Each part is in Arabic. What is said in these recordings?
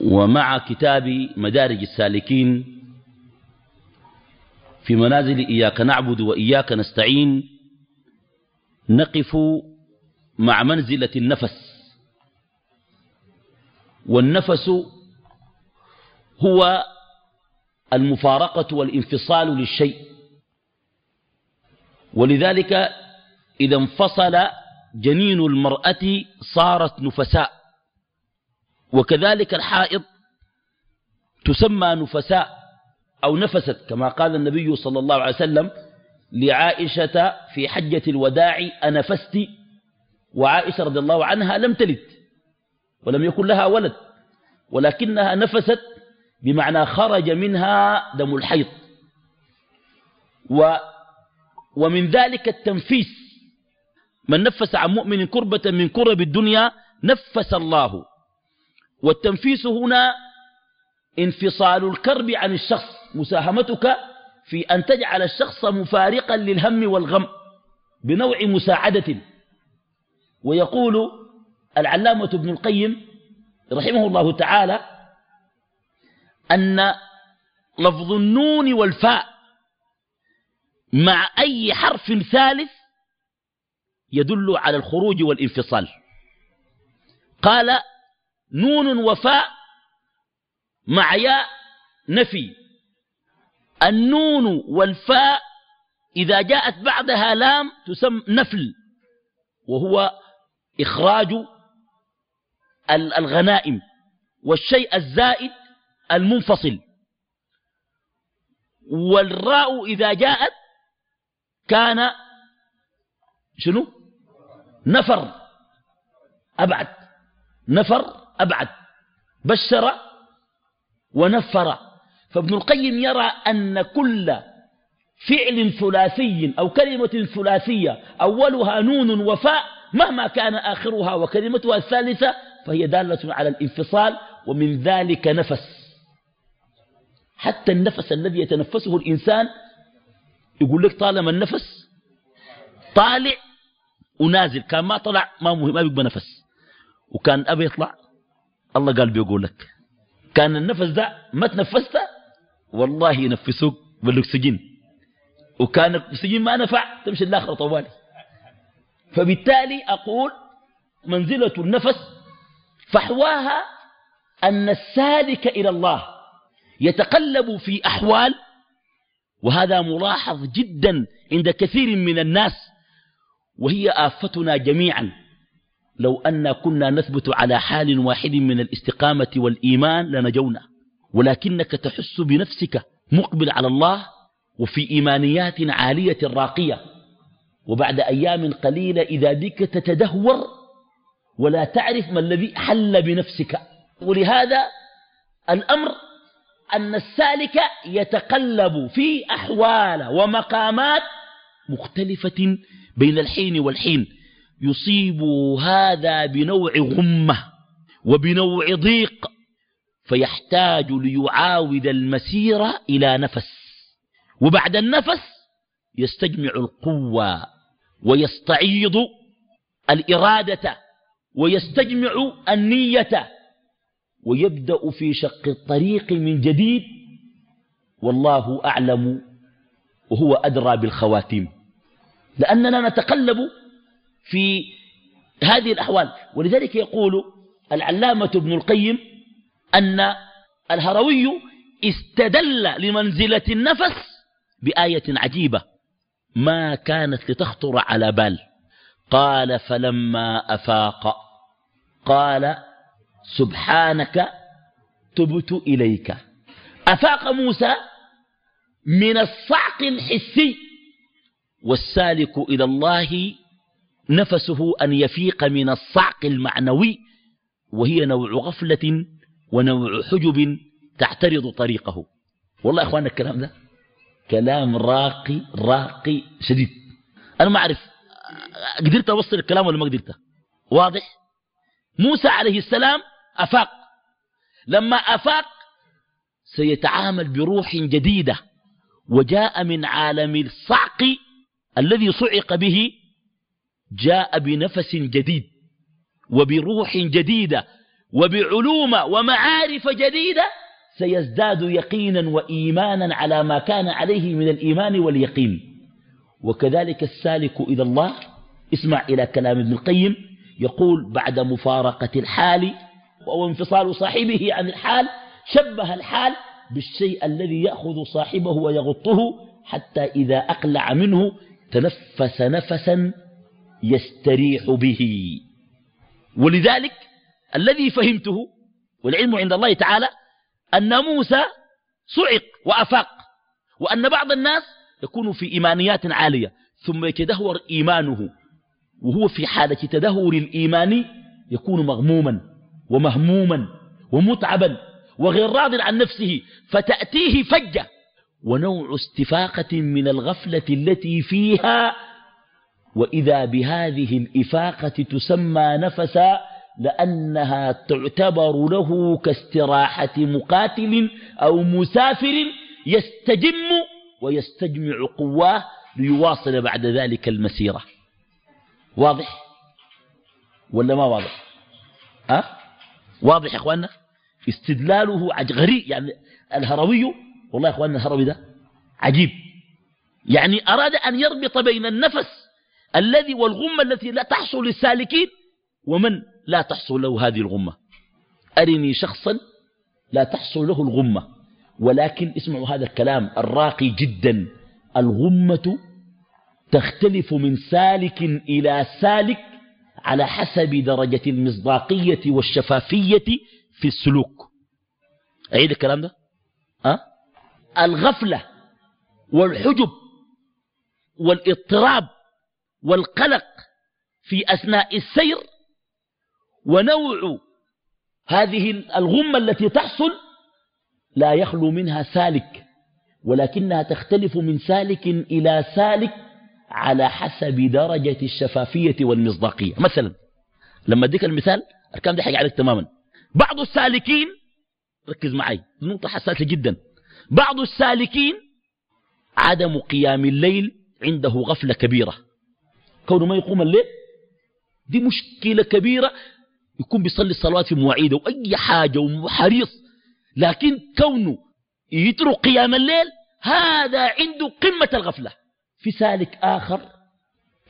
ومع كتاب مدارج السالكين في منازل إياك نعبد وإياك نستعين نقف مع منزلة النفس. والنفس هو المفارقة والانفصال للشيء. ولذلك إذا انفصل جنين المرأة صارت نفساء. وكذلك الحائض تسمى نفساء أو نفست كما قال النبي صلى الله عليه وسلم لعائشة في حجة الوداع أنفست وعائشة رضي الله عنها لم تلد ولم يكن لها ولد ولكنها نفست بمعنى خرج منها دم الحيض. و ومن ذلك التنفيس من نفس عن مؤمن كربة من كرب الدنيا نفس الله. والتنفيس هنا انفصال الكرب عن الشخص مساهمتك في أن تجعل الشخص مفارقا للهم والغم بنوع مساعدة. ويقول العلامة ابن القيم رحمه الله تعالى أن لفظ النون والفاء مع أي حرف ثالث يدل على الخروج والانفصال. قال نون وفاء مع ياء نفي. النون والفاء إذا جاءت بعدها لام تسمى نفل وهو إخراج الغنائم والشيء الزائد المنفصل. والراء إذا جاءت كان شنو؟ نفر أبعد. نفر أبعد بشر ونفر. فابن القيم يرى أن كل فعل ثلاثي أو كلمة ثلاثية أولها نون وفاء مهما كان آخرها وكلمتها الثالثة فهي دالة على الانفصال ومن ذلك نفس. حتى النفس الذي يتنفسه الإنسان يقول لك طالما النفس طالع ونازل كان ما طلع ما مهم ما بيبقى نفس. وكان أبي يطلع الله قال بيقول لك كان النفس ده ما تنفست والله ينفسوك بالاكسجين وكان الاكسجين ما نفع تمشي الاخره طوالي. فبالتالي أقول منزلة النفس فحواها أن السالك إلى الله يتقلب في أحوال وهذا ملاحظ جدا عند كثير من الناس وهي آفتنا جميعا. لو أن كنا نثبت على حال واحد من الاستقامة والإيمان لنجونا. ولكنك تحس بنفسك مقبل على الله وفي إيمانيات عالية راقية. وبعد أيام قليلة إذا بك تتدهور ولا تعرف ما الذي حل بنفسك. ولهذا الأمر أن السالك يتقلب في أحوال ومقامات مختلفة بين الحين والحين. يصيب هذا بنوع غمة وبنوع ضيق فيحتاج ليعاود المسير إلى نفس وبعد النفس يستجمع القوة ويستعيض الإرادة ويستجمع النية ويبدأ في شق الطريق من جديد والله أعلم وهو أدرى بالخواتيم. لأننا نتقلب في هذه الأحوال. ولذلك يقول العلامة ابن القيم أن الهروي استدل لمنزلة النفس بآية عجيبة. ما كانت لتخطر على بال. قال فلما أفاق قال سبحانك تبت إليك. أفاق موسى من الصعق الحسي والسالك إلى الله نفسه أن يفيق من الصعق المعنوي وهي نوع غفلة ونوع حجب تعترض طريقه. والله يا أخوانا الكلام ده كلام راقي راقي شديد. أنا ما أعرف قدرت أوصل الكلام ولا ما قدرت؟ واضح؟ موسى عليه السلام أفاق. لما أفاق سيتعامل بروح جديدة وجاء من عالم الصعق الذي صعق به جاء بنفس جديد وبروح جديدة وبعلوم ومعارف جديدة سيزداد يقينا وإيمانا على ما كان عليه من الإيمان واليقين. وكذلك السالك إلى الله اسمع إلى كلام ابن القيم يقول بعد مفارقة الحال وانفصال صاحبه عن الحال شبه الحال بالشيء الذي يأخذ صاحبه ويغطه حتى إذا أقلع منه تنفس نفسا يستريح به. ولذلك الذي فهمته والعلم عند الله تعالى أن موسى صعق وأفاق وأن بعض الناس يكون في إيمانيات عالية ثم يتدهور إيمانه وهو في حالة تدهور الإيمان يكون مغموما ومهموما ومتعبا وغير راض عن نفسه فتأتيه فجة ونوع استفاقة من الغفلة التي فيها وإذا بهذه الإفاقة تسمى نفسا لأنها تعتبر له كاستراحة مقاتل أو مسافر يستجم ويستجمع قواه ليواصل بعد ذلك المسيرة. واضح؟ ولا ما واضح؟ أه؟ واضح يا أخواننا؟ استدلاله غريب يعني الهروي والله يا أخواننا الهروي ده عجيب. يعني أراد أن يربط بين النفس الذي والغمة التي لا تحصل للسالكين ومن لا تحصل له هذه الغمة. أرني شخصا لا تحصل له الغمة ولكن اسمعوا هذا الكلام الراقي جدا. الغمة تختلف من سالك إلى سالك على حسب درجة المصداقية والشفافية في السلوك. أعيد الكلام ده؟ أه؟ الغفلة والحجب والإضطراب والقلق في أثناء السير ونوع هذه الغمة التي تحصل لا يخلو منها سالك ولكنها تختلف من سالك إلى سالك على حسب درجة الشفافية والمصداقية. مثلا لما أديك المثال الكلام ده حاجة عليك تماما. بعض السالكين ركز معي نقطة حساسة جدا. بعض السالكين عدم قيام الليل عنده غفلة كبيرة. كونه ما يقوم الليل؟ دي مشكلة كبيرة. يكون بيصلي الصلوات في مواعيده وأي حاجة وحريص لكن كونه يترك قيام الليل هذا عنده قمة الغفلة. في سالك آخر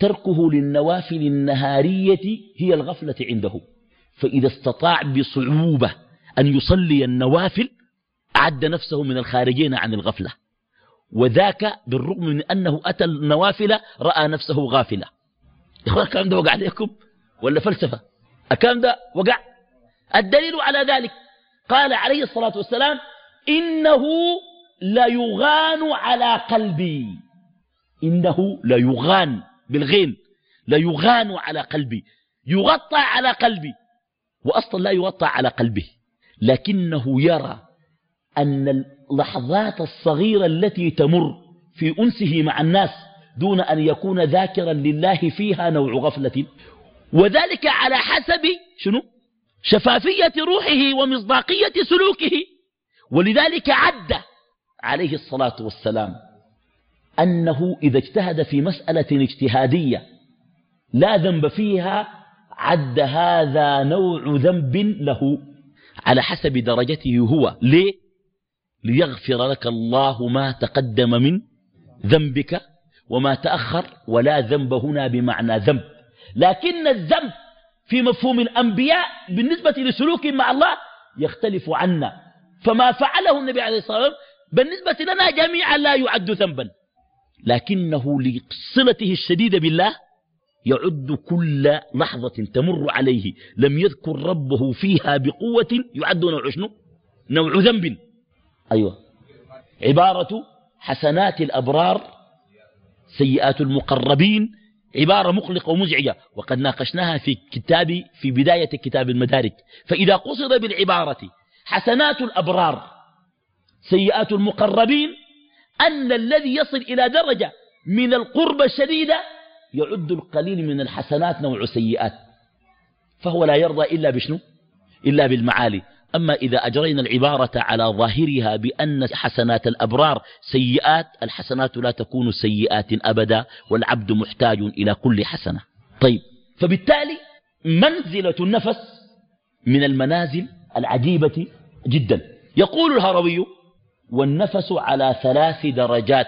تركه للنوافل النهارية هي الغفلة عنده. فإذا استطاع بصعوبة أن يصلي النوافل أعد نفسه من الخارجين عن الغفلة. وذاك بالرغم من أنه أتى النوافل رأى نفسه غافلة إخوان الكلام ده وقع عليكم ولا فلسفة؟ الكلام ده وقع. الدليل على ذلك قال عليه الصلاة والسلام إنه ليغان على قلبي. إنه ليغان بالغين. ليغان على قلبي. يغطى على قلبي. وأصلا لا يغطى على قلبه. لكنه يرى أن اللحظات الصغيرة التي تمر في أنسه مع الناس دون أن يكون ذاكرا لله فيها نوع غفلة. وذلك على حسب شنو؟ شفافية روحه ومصداقية سلوكه. ولذلك عد عليه الصلاة والسلام أنه إذا اجتهد في مسألة اجتهادية لا ذنب فيها عد هذا نوع ذنب له على حسب درجته هو. ليه؟ ليغفر لك الله ما تقدم من ذنبك. وما تأخر ولا ذنب هنا بمعنى ذنب. لكن الذنب في مفهوم الأنبياء بالنسبة لسلوك مع الله يختلف عنا. فما فعله النبي عليه الصلاة والسلام بالنسبة لنا جميعا لا يعد ذنبا. لكنه لصلته الشديدة بالله يعد كل لحظة تمر عليه. لم يذكر ربه فيها بقوة يعد نوع شنو؟ نوع ذنب. أيوة. عبارة حسنات الأبرار سيئات المقربين عبارة مقلقة ومزعجة. وقد ناقشناها في كتاب في بداية كتاب المدارك. فإذا قصد بالعبارة حسنات الأبرار سيئات المقربين أن الذي يصل إلى درجة من القربة الشديدة يعد القليل من الحسنات نوع سيئات. فهو لا يرضى إلا بشنو؟ إلا بالمعالي. أما إذا أجرينا العبارة على ظاهرها بأن حسنات الأبرار سيئات الحسنات لا تكون سيئات أبدا والعبد محتاج إلى كل حسنة. طيب فبالتالي منزلة النفس من المنازل العجيبة جدا. يقول الهروي والنفس على ثلاث درجات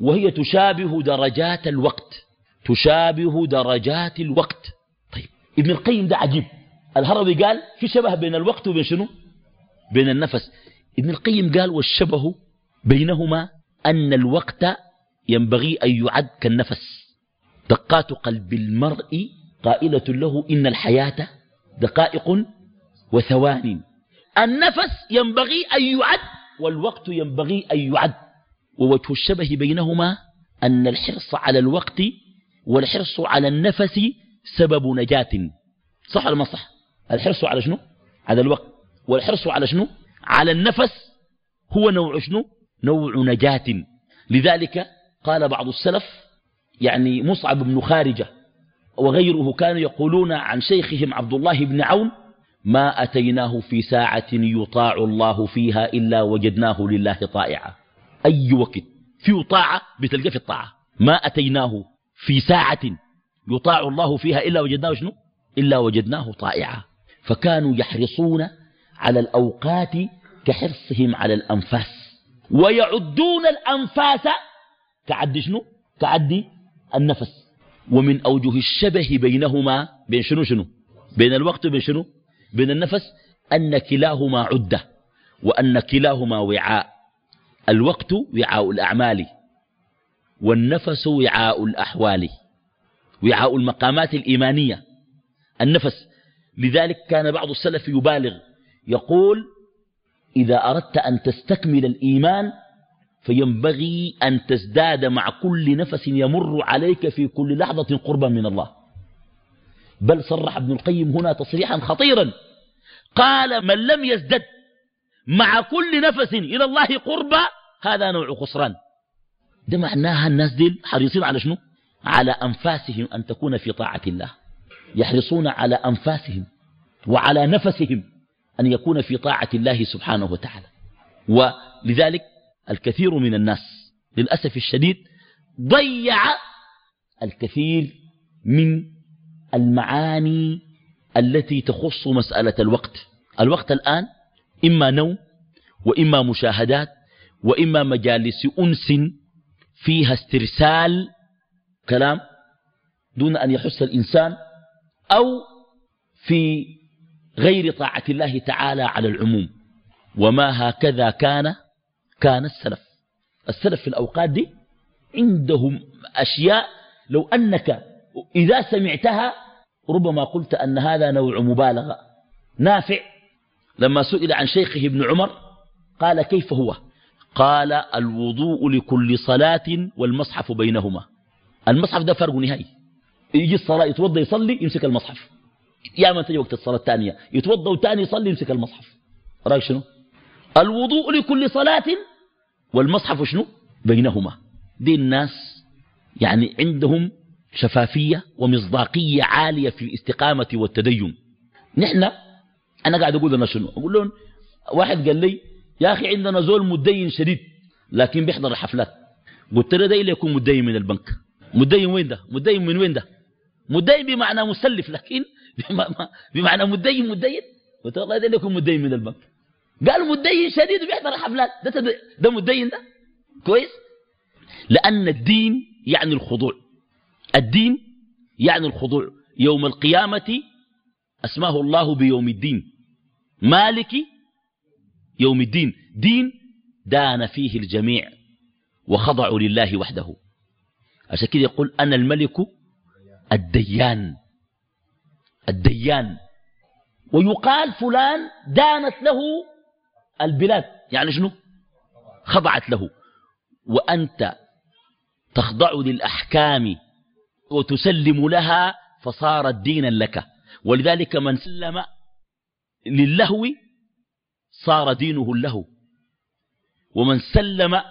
وهي تشابه درجات الوقت. تشابه درجات الوقت. طيب ابن القيم ده عجيب. الهروي قال في شبه بين الوقت وبين شنو؟ بين النفس. ابن القيم قال والشبه بينهما أن الوقت ينبغي أن يعد كالنفس. دقات قلب المرء قائلة له إن الحياة دقائق وثوان. النفس ينبغي أن يعد والوقت ينبغي أن يعد. ووجه الشبه بينهما أن الحرص على الوقت والحرص على النفس سبب نجاة. صح ولا ما صح؟ الحرص على شنو؟ على الوقت. والحرص على شنو؟ على النفس. هو نوع شنو؟ نوع نجاة. لذلك قال بعض السلف يعني مصعب بن خارجة وغيره كانوا يقولون عن شيخهم عبد الله بن عون ما أتيناه في ساعة يطاع الله فيها إلا وجدناه لله طائعا. أي وقت؟ في طاعة بتلقى في الطاعة. ما أتيناه في ساعة يطاع الله فيها إلا وجدناه شنو؟ إلا وجدناه طائعا. فكانوا يحرصون على الأوقات كحرصهم على الأنفاس. ويعدون الأنفاس كعد شنو؟ كعد النفس. ومن أوجه الشبه بينهما بين شنو شنو؟ بين الوقت وبين شنو؟ بين النفس أن كلاهما عدة وأن كلاهما وعاء. الوقت وعاء الأعمال والنفس وعاء الأحوال. وعاء المقامات الإيمانية. النفس لذلك كان بعض السلف يبالغ. يقول إذا أردت أن تستكمل الإيمان فينبغي أن تزداد مع كل نفس يمر عليك في كل لحظة قربا من الله. بل صرح ابن القيم هنا تصريحا خطيرا. قال من لم يزدد مع كل نفس إلى الله قربا هذا نوع خسران. ده معناها الناس دي حريصين على شنو؟ على أنفاسهم أن تكون في طاعة الله. يحرصون على أنفاسهم وعلى نفسهم أن يكون في طاعة الله سبحانه وتعالى. ولذلك الكثير من الناس للأسف الشديد ضيع الكثير من المعاني التي تخص مسألة الوقت. الوقت الآن إما نوم وإما مشاهدات وإما مجالس أنس فيها استرسال كلام دون أن يحس الإنسان أو في غير طاعة الله تعالى على العموم. وما هكذا كان كان السلف. السلف في الأوقات دي عندهم أشياء لو أنك إذا سمعتها ربما قلت أن هذا نوع مبالغة. نافع لما سئل عن شيخه ابن عمر قال كيف هو؟ قال الوضوء لكل صلاة والمصحف بينهما. المصحف ده فرق نهائي. يجي الصلاة يتوضى يصلي يمسك المصحف. يا من تجي وقت الصلاة الثانية؟ يتوضى وتاني يصلي يمسك المصحف. رأيك شنو؟ الوضوء لكل صلاة والمصحف شنو؟ بينهما. دي الناس يعني عندهم شفافية ومصداقية عالية في الاستقامة والتدين. نحن أنا قاعد أقول لنا شنو؟ أقول لهم واحد قال لي يا أخي عندنا زول مدين شديد لكن بيحضر الحفلات. قلت له ده يكون مدين من البنك. مدين وين ده؟ مدين من وين ده؟ مدين بمعنى مسلف لكن بمعنى مدين مدين. قلت والله ده يكون مدين من البنك. قال مدين شديد وبيحضر الحفلات. ده, ده مدين ده؟ كويس؟ لأن الدين يعني الخضوع. الدين يعني الخضوع. يوم القيامة أسماه الله بيوم الدين. مالك يوم الدين. دين دان فيه الجميع وخضعوا لله وحده. عشان كده يقول أنا الملك الديان الديان. ويقال فلان دانت له البلاد. يعني شنو؟ خضعت له. وأنت تخضع للأحكام وتسلم لها فصارت دينا لك. ولذلك من سلم للهو صار دينه له. ومن سلم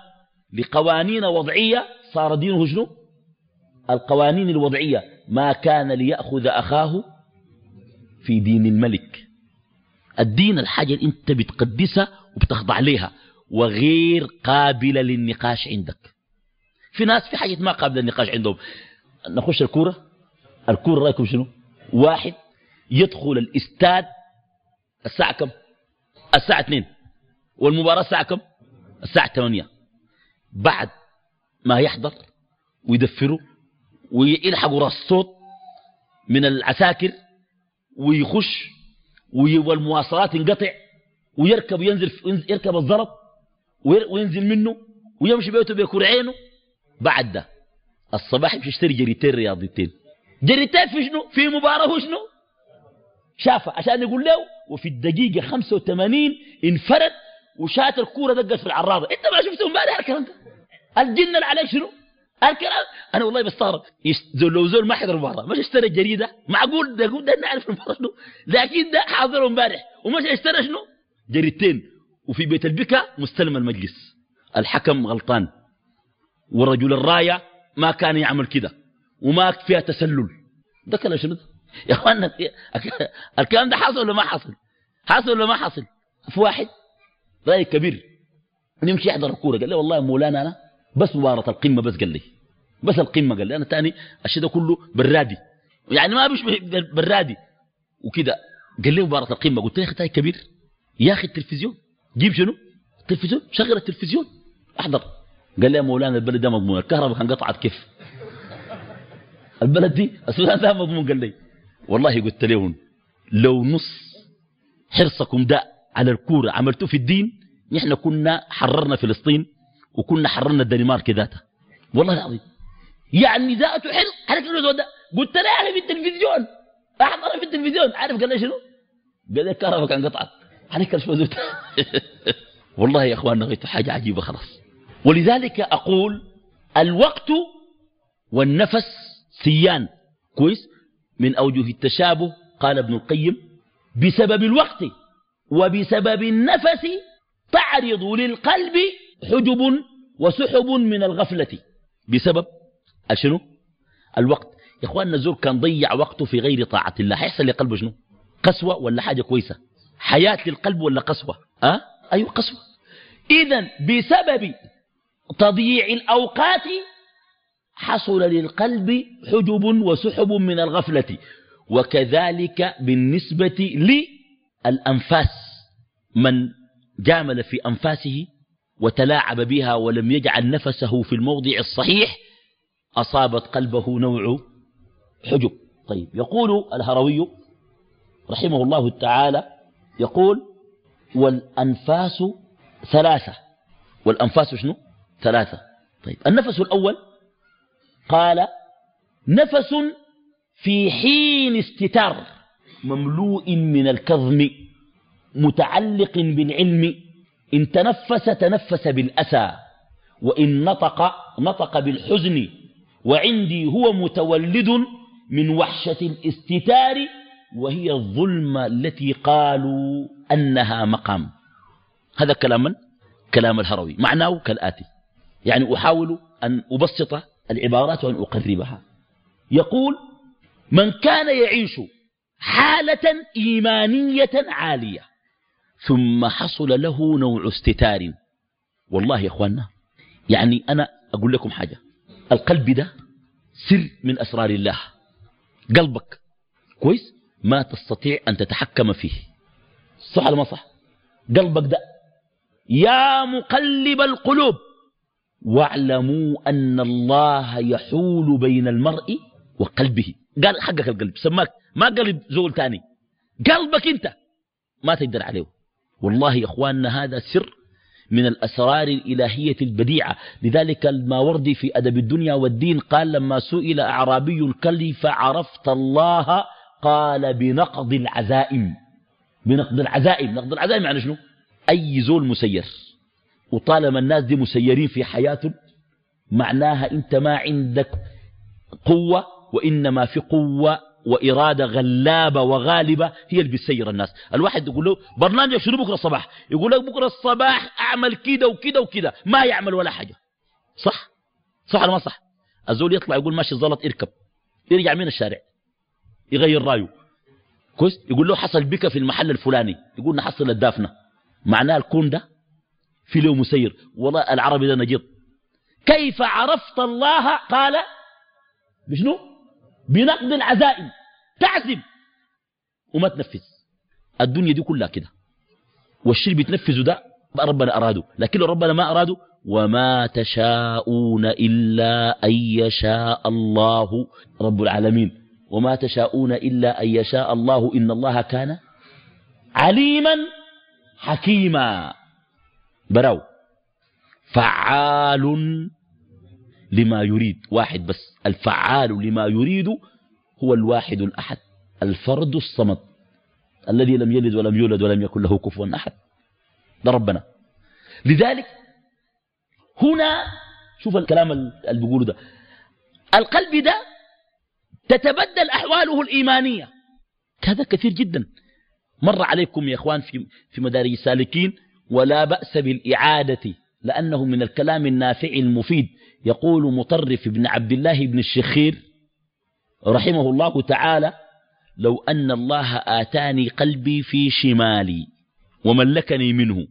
لقوانين وضعية صار دينه شنو؟ القوانين الوضعية. ما كان ليأخذ أخاه في دين الملك. الدين الحاجة اللي أنت بتقدسها وبتخضع لها وغير قابلة للنقاش عندك. في ناس في حاجة ما قابلة للنقاش عندهم. نخش الكورة. الكورة رأيكم شنو؟ واحد يدخل الاستاد الساعة كم؟ الساعة 2 والمباراة الساعة كم؟ الساعة 8 بعد ما يحضر ويدفروا ويلحقوا راس الصوت من العساكر ويخش والمواصلات ينقطع ويركب وينزل يركب الزلط وينزل منه ويمشي بيته بيكور عينه. بعد ده الصباح يمشي يشتري جريتين رياضيتين جريتين في شنو؟ في مباراة شنو؟ شافه عشان يقول له وفي الدقيقة 85 انفرد وشات الكورة دقت في العراضة انت ما شفته امبارح الكلام ده؟ الجن اللي عليك شنو؟ الكلام أنا والله بستغرب لو زول ما حضر المباراه مش اشترى جريدة؟ معقول؟ ده ده نعرف المباراه شنو؟ لكن ده حاضر امبارح ومش اشترى شنو؟ جريدتين. وفي بيت البكا مستلم المجلس. الحكم غلطان. ورجل الراية ما كان يعمل كده. وما فيها تسلل. ده كلام شنو يا أخوانا الكلام ده حصل ولا ما حصل حصل ولا ما حصل في واحد. راي كبير. نمشي يحضر الكورة. قال لي والله مولانا أنا بس مباراة القمة بس قال لي. بس القمة قال لي أنا تاني الشيء ده كله برادي. يعني ما بيشبه برادي. وكده. قال لي مباراة القمة. قلت له يا أخي كبير. يا أخي التلفزيون. جيب شنو؟ التلفزيون. شغل التلفزيون. أحضر. قال لي يا مولانا البلد ده مضمون. الكهرباء انقطعت كيف؟ البلد دي السودان ده مضمون قال لي. والله قلت لهم لو نص حرصكم ده على الكورة عملتوه في الدين نحن كنا حررنا فلسطين وكنا حررنا الدنمارك ذاتها والله العظيم. يعني ذاته حلو. حركة الوزود ده؟ قلت له في التلفزيون. أحضر في التلفزيون. عارف قال لي شنو؟ قال لي الكهرباء كان قطعت. عليك الفوزوت والله يا اخواننا غيت حاجة عجيبة خلاص. ولذلك أقول الوقت والنفس سيان. كويس؟ من أوجه التشابه قال ابن القيم بسبب الوقت وبسبب النفس تعرض للقلب حجب وسحب من الغفلة. بسبب شنو الوقت. يا اخواننا الزور كان ضيع وقته في غير طاعة الله. حيحصل لقلبه شنو؟ قسوة ولا حاجة كويسة؟ حياة للقلب ولا قسوة؟ أه؟ أيوة قسوة. إذا بسبب تضييع الأوقات حصل للقلب حجب وسحب من الغفلة وكذلك بالنسبة للأنفاس. من جامل في أنفاسه وتلاعب بها ولم يجعل نفسه في الموضع الصحيح أصابت قلبه نوع حجب. طيب يقول الهروي رحمه الله تعالى يقول والأنفاس ثلاثة. والأنفاس شنو؟ ثلاثة. طيب النفس الأول قال نفس في حين استتار مملوء من الكظم متعلق بالعلم. إن تنفس تنفس بالأسى وإن نطق نطق بالحزن. وعندي هو متولد من وحشة الاستتار وهي الظلمة التي قالوا أنها مقام. هذا كلام من؟ كلام الهروي. معناه كالآتي. يعني أحاول أن أبسط العبارات وأن أقربها. يقول من كان يعيش حالة إيمانية عالية ثم حصل له نوع استتار. والله يا اخوانا يعني أنا أقول لكم حاجة. القلب ده سر من أسرار الله. قلبك كويس؟ ما تستطيع أن تتحكم فيه. صح ولا ما صح؟ قلبك ده يا مقلب القلوب. واعلموا أن الله يحول بين المرء وقلبه. قال حقك القلب سماك. ما قلب زول تاني. قلبك انت. ما تقدر عليه. والله يا إخواننا هذا سر من الأسرار الإلهية البديعة. لذلك الماوردي في أدب الدنيا والدين قال لما سئل أعرابي كيف عرفت الله قال بنقض العزائم. بنقض العزائم. نقض العزائم يعني شنو؟ أي زول مسير. وطالما الناس دي مسيرين في حياتهم معناها أنت ما عندك قوة وإنما في قوة وإرادة غلابة وغالبة هي اللي بتسير الناس. الواحد يقول له برنامج شنو بكرة الصباح؟ يقول لك بكرة الصباح أعمل كده وكده وكده ما يعمل ولا حاجة. صح؟ صح ولا ما صح؟ الزول يطلع يقول ماشي الزلط اركب. يرجع من الشارع. يغير رأيه. كويس؟ يقول له حصل بك في المحل الفلاني. يقول نحصل الدافنة معناه الكون ده في له مسير. والله العربي ده نجيط. كيف عرفت الله؟ قال. بشنو؟ بنقد العزائم تعزم. وما تنفذ. الدنيا دي كلها كده. والشيء بتنفذه ده ربنا أراده. لكن لو ربنا ما أراده وما تشاءون إلا أن يشاء الله رب العالمين. وما تشاءون إلا أن يشاء الله. إن الله كان عليما حكيما. براو. فعال لما يريد واحد بس الفعال لما يريد هو الواحد الأحد الفرد الصمد الذي لم يلد ولم يولد ولم يكن له كفوا أحد. ده ربنا. لذلك هنا شوف الكلام اللي بيقوله ده. القلب ده تتبدل أحواله الإيمانية. هذا كثير جدا. مر عليكم يا إخوان في, في مدارج سالكين ولا بأس بالإعادة لأنه من الكلام النافع المفيد. يقول مطرف بن عبد الله بن الشخير رحمه الله تعالى لو أن الله آتاني قلبي في شمالي وملكني منه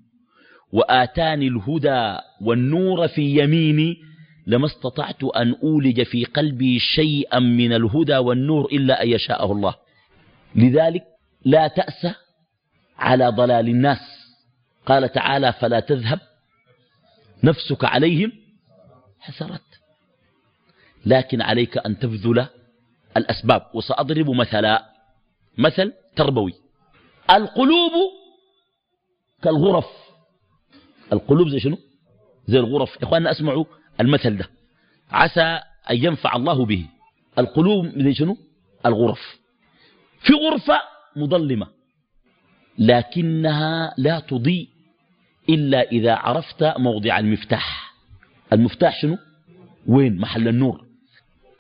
وآتاني الهدى والنور في يميني لما استطعت أن أولج في قلبي شيئا من الهدى والنور إلا أن يشاءه الله. لذلك لا تأس على ضلال الناس. قال تعالى فلا تذهب نفسك عليهم حسرت لكن عليك أن تبذل الأسباب وسأضرب مثلا مثل تربوي. القلوب كالغرف. القلوب زي شنو؟ زي الغرف. إخواننا أسمعوا المثل ده. عسى أن ينفع الله به. القلوب زي شنو؟ الغرف. في غرفة مظلمة لكنها لا تضيء إلا إذا عرفت موضع المفتاح. المفتاح شنو؟ وين؟ محل النور.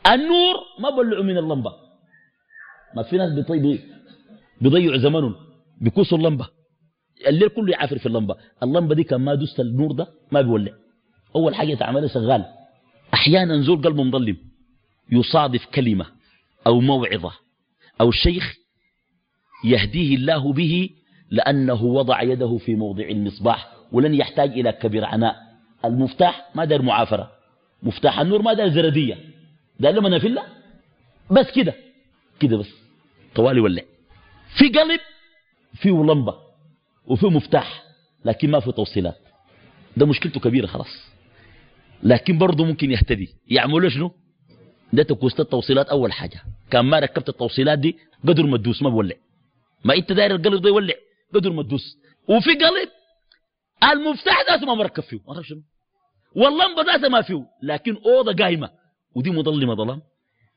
النور ما بلعوا من اللمبة. ما في ناس بيضيعوا زمنهم. بيكوسوا اللمبة. الليل كله يعافر في اللمبة. اللمبة دي كان ما دوست النور ده ما بيولع. أول حاجة تعملها شغال. أحيانا زول قلبه مظلم. يصادف كلمة أو موعظة أو شيخ يهديه الله به لأنه وضع يده في موضع المصباح. ولن يحتاج إلى كبير عناء المفتاح ما دار معافرة. مفتاح النور ما دار زردية. دار لما نفلة بس كده. كده بس. طوالي ولع في قلب فيه لمبة وفيه مفتاح لكن ما في توصيلات. ده مشكلته كبيرة خلاص. لكن برضه ممكن يهتدي. يعملوا شنو؟ ده تكوست التوصيلات أول حاجة. كان ما ركبت التوصيلات دي قدر ما تدوس ما بولع. ما انت داير القلب ده يولع قدر ما تدوس وفي قلب المفتاح ذاته ما مركب فيه. ما شنو؟ واللمبة ذاته ما فيه. لكن أوضة قايمة. ودي مظلمة ظلام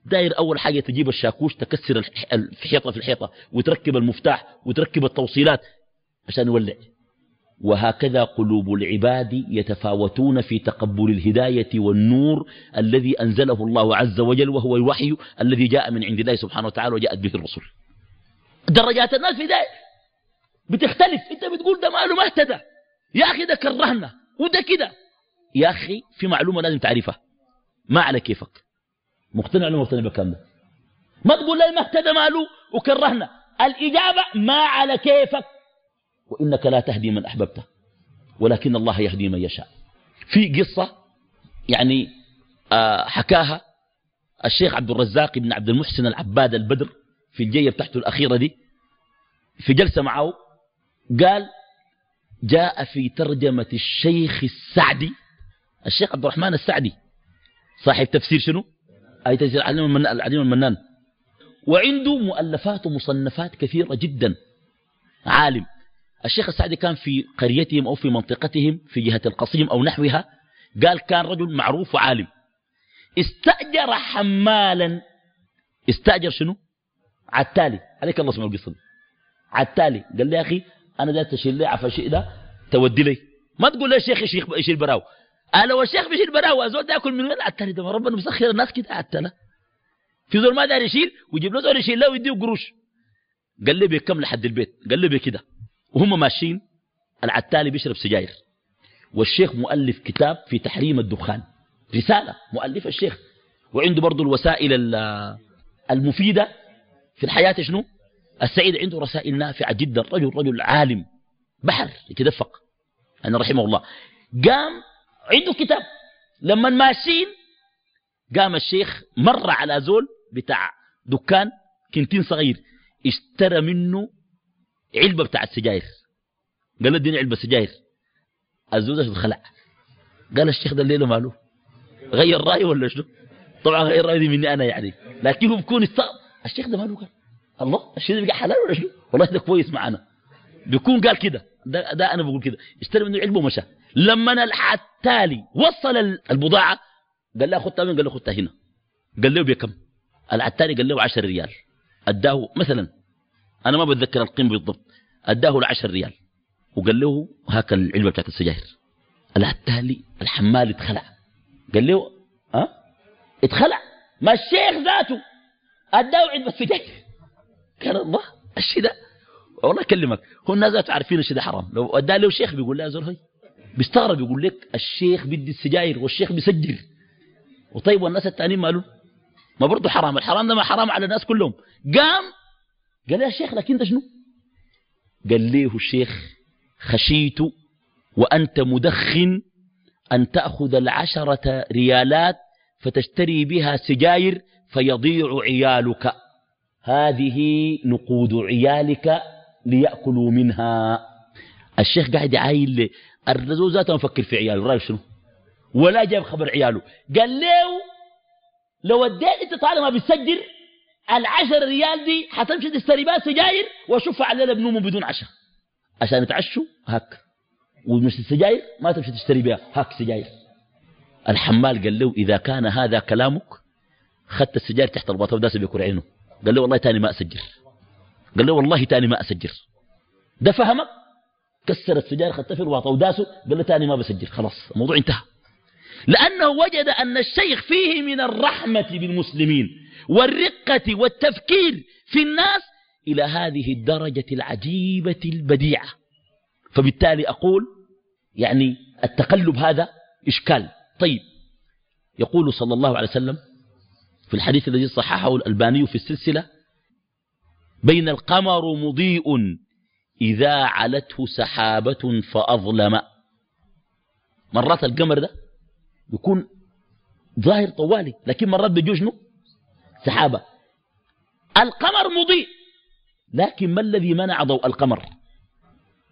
داير أول حاجة تجيب الشاكوش تكسر الحيطة في الحيطة وتركب المفتاح وتركب التوصيلات عشان يولع. وهكذا قلوب العباد يتفاوتون في تقبل الهداية والنور الذي أنزله الله عز وجل وهو الوحي الذي جاء من عند الله سبحانه وتعالى وجاءت به الرسل. درجات الناس في ذلك بتختلف. انت بتقول ده ماله ما اهتدى. يا أخي ده كرهنا وده كده. يا أخي في معلومة لازم تعرفها. ما على كيفك. مقتنع ولا مقتنع بالكلام ده ما تقول لي ما اهتدى ماله وكرهنا الإجابة ما على كيفك. وإنك لا تهدي من أحببته ولكن الله يهدي من يشاء. في قصة يعني آه، حكاها الشيخ عبد الرزاق بن عبد المحسن العباد البدر في الجية بتاعته الأخيرة دي. في جلسة معه قال جاء في ترجمة الشيخ السعدي. الشيخ عبد الرحمن السعدي. صاحب تفسير شنو؟ أي تفسير؟ العليم المنان. وعنده مؤلفات ومصنفات كثيرة جدا. عالم. الشيخ السعدي كان في قريتهم أو في منطقتهم في جهة القصيم أو نحوها. قال كان رجل معروف وعالم. استأجر حمالا. استأجر شنو؟ عالتالي عليك الله اسمه القصة دي. عالتالي قال لي يا أخي أنا ده تشيل لي عفشي ده تودي لي. ما تقول لي الشيخ يشيل براو. أنا والشيخ بيشيل براو أزول ده من وين عالتالي ده ربنا مسخر الناس كده عالتالي في زول ما داري يشيل ويجيب له زول يشيل له ويديه قروش. قال لي بكم لحد البيت؟ قال لي بكده. وهم ماشيين. العتالي بيشرب سجاير. والشيخ مؤلف كتاب في تحريم الدخان. رسالة مؤلف الشيخ. وعنده برضو الوسائل المفيدة في الحياة شنو؟ السعيد عنده رسائل نافعة جدا رجل رجل عالم بحر يتدفق. أنا رحمه الله. قام عنده كتاب. لما ماشيين قام الشيخ مر على زول بتاع دكان كنتين صغير اشترى منه علبة بتاع السجاير. قال له اديني علبة سجاير. الزوجة تتخلع قال الشيخ ده الليلة ماله؟ غير رأيه ولا شنو؟ طبعا غير رأيه مني أنا يعني. لكن هو بيكون الصعب الشيخ ده ماله قال؟ الله الشيخ ده بقى حلال ولا شنو؟ والله ده كويس معنا بيكون قال كده. ده, ده أنا بقول كده. اشترى منه علبة ومشى. لما التالي وصل البضاعة قال له خدتها من قال له خدتها هنا قال له بكم؟ العتالي قال له 10 ريال. أداه مثلا أنا ما بتذكر القيمة بالضبط. أداه العشر ريال. وقال له هاك العلبة بتاعت السجاير. العتالي الحمال اتخلع. قال له ها؟ اتخلع. ما الشيخ ذاته. أداه علبة السجاير. قال الله الشيء ده والله أكلمك هو الناس عارفين الشيء ده حرام. لو أداه له شيخ بيقول له زول هي بيستغرب يقول لك الشيخ بدي السجاير والشيخ بيسجل. وطيب والناس التانيين مالون ما برضو حرام. الحرام ده ما حرام على الناس كلهم. قام قال يا شيخ لكن انت شنو؟ قال ليه الشيخ خشيت وأنت مدخن أن تأخذ العشرة ريالات فتشتري بها سجاير فيضيع عيالك. هذه نقود عيالك ليأكلوا منها. الشيخ قاعد يعاين الرزوزات ذاته مفكر في عياله رأيه شنو؟ ولا جاب خبر عياله. قال له لو اديت انت طالما بتسجل العشر ريال دي حتمشي تشتري بها سجاير واشوفها على بنومه بدون عشاء. عشان يتعشوا هاك. ومش السجاير ما تمشي تشتري بها هاك سجاير. الحمال قال له إذا كان هذا كلامك خدت السجاير تحت البطاقة وداس بيكور عينه. قال له والله تاني ما أسجر قال له والله تاني ما أسجر ده فهمك؟ كسر السجاير خدته في الواطة وداسه قال له تاني ما بسجل. خلاص الموضوع انتهى. لأنه وجد أن الشيخ فيه من الرحمة بالمسلمين والرقة والتفكير في الناس إلى هذه الدرجة العجيبة البديعة. فبالتالي أقول يعني التقلب هذا إشكال. طيب يقول صلى الله عليه وسلم الحديث الذي صححه الألباني في السلسلة بين القمر مضيء إذا علته سحابة فأظلم. مرات القمر ده يكون ظاهر طوالي لكن مرات بيجوجنه سحابة. القمر مضيء لكن ما الذي منع ضوء القمر؟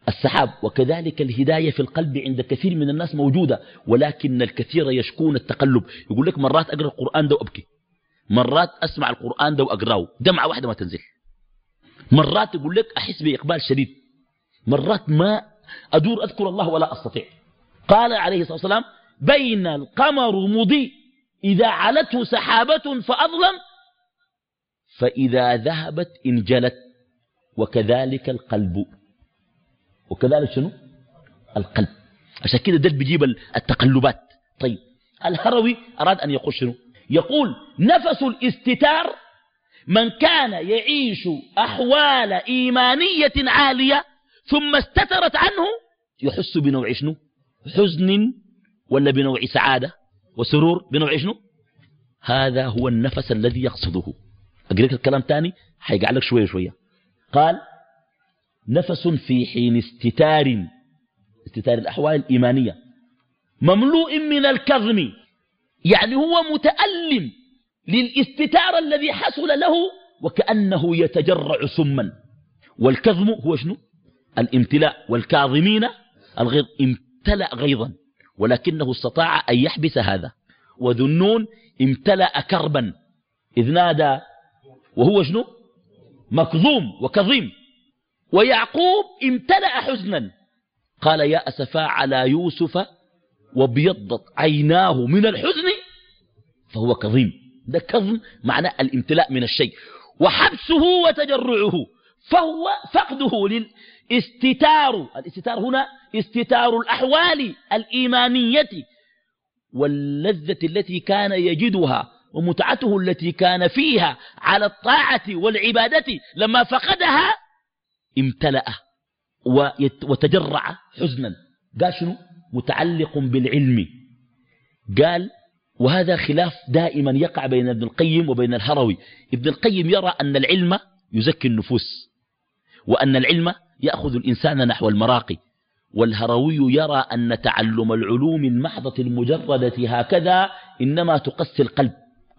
السحاب. وكذلك الهداية في القلب عند كثير من الناس موجودة ولكن الكثير يشكون التقلب. يقول لك مرات أقرأ القرآن ده وأبكي. مرات أسمع القرآن ده وأقرأه. دمعة واحدة ما تنزل. مرات يقول لك أحس بإقبال شديد. مرات ما أدور أذكر الله ولا أستطيع. قال عليه الصلاة والسلام بين القمر مضيء. إذا علته سحابة فأظلم. فإذا ذهبت انجلت. وكذلك القلب. وكذلك شنو؟ القلب. عشان كده ده بيجيب التقلبات. طيب الهروي أراد أن يقول شنو؟ يقول نفس الاستتار من كان يعيش أحوال إيمانية عالية ثم استترت عنه يحس بنوع شنو؟ حزن ولا بنوع سعادة وسرور؟ بنوع شنو؟ هذا هو النفس الذي يقصده. أقرأ الكلام تاني؟ حيقع لك شوية شوية. قال نفس في حين استتار استتار الأحوال الإيمانية. مملوء من الكظم. يعني هو متألم للاستتار الذي حصل له وكأنه يتجرع سما. والكظم هو شنو؟ الامتلاء والكاظمين الغيظ امتلأ غيظا ولكنه استطاع أن يحبس هذا. وذنون امتلأ كربا إذ نادى وهو شنو؟ مكظوم وكظيم. ويعقوب امتلأ حزنا. قال يا أسفا على يوسف وابيضت عيناه من الحزن فهو كظيم. ده كظم معنى الامتلاء من الشيء. وحبسه وتجرعه فهو فقده للاستتار. الاستتار هنا استتار الأحوال الإيمانية واللذة التي كان يجدها ومتعته التي كان فيها على الطاعة والعبادة. لما فقدها امتلأ وتجرع حزنا. قال شنو؟ متعلق بالعلم. قال وهذا خلاف دائما يقع بين ابن القيم وبين الهروي. ابن القيم يرى أن العلم يزكي النفوس وأن العلم يأخذ الإنسان نحو المراقي. والهروي يرى أن تعلم العلوم المحضة المجردة هكذا إنما تقسي القلب.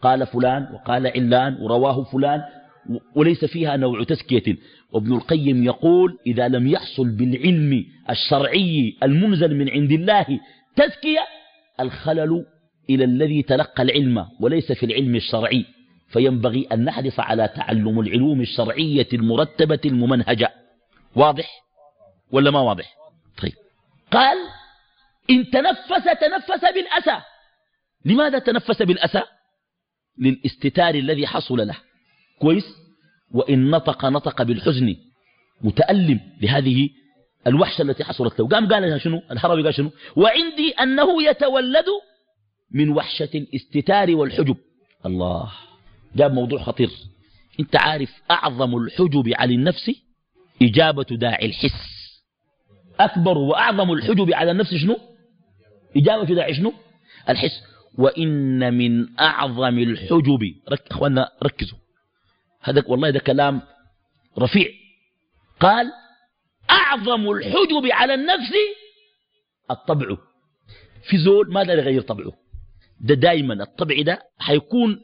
قال فلان وقال علان ورواه فلان وليس فيها نوع تزكية. وابن القيم يقول إذا لم يحصل بالعلم الشرعي المنزل من عند الله تزكية الخلل إلى الذي تلقى العلم وليس في العلم الشرعي فينبغي أن نحرص على تعلم العلوم الشرعية المرتبة الممنهجة. واضح ولا ما واضح؟ طيب. قال إن تنفس تنفس بالأسى. لماذا تنفس بالأسى؟ للاستتار الذي حصل له. كويس؟ وإن نطق نطق بالحزن. متألم لهذه الوحشة التي حصلت له. قام قال شنو؟ الهروي قال شنو؟ وعندي أنه يتولد من وحشة الاستتار والحجب. الله جاب موضوع خطير. انت عارف أعظم الحجب على النفس إجابة داعي الحس. أكبر وأعظم الحجب على النفس شنو؟ إجابة داعي شنو؟ الحس. وإن من أعظم الحجب رك... أخوانا ركزوا. هذا والله ده كلام رفيع. قال أعظم الحجب على النفس الطبع. في زول ما يغير طبعه. ده دايما الطبع ده حيكون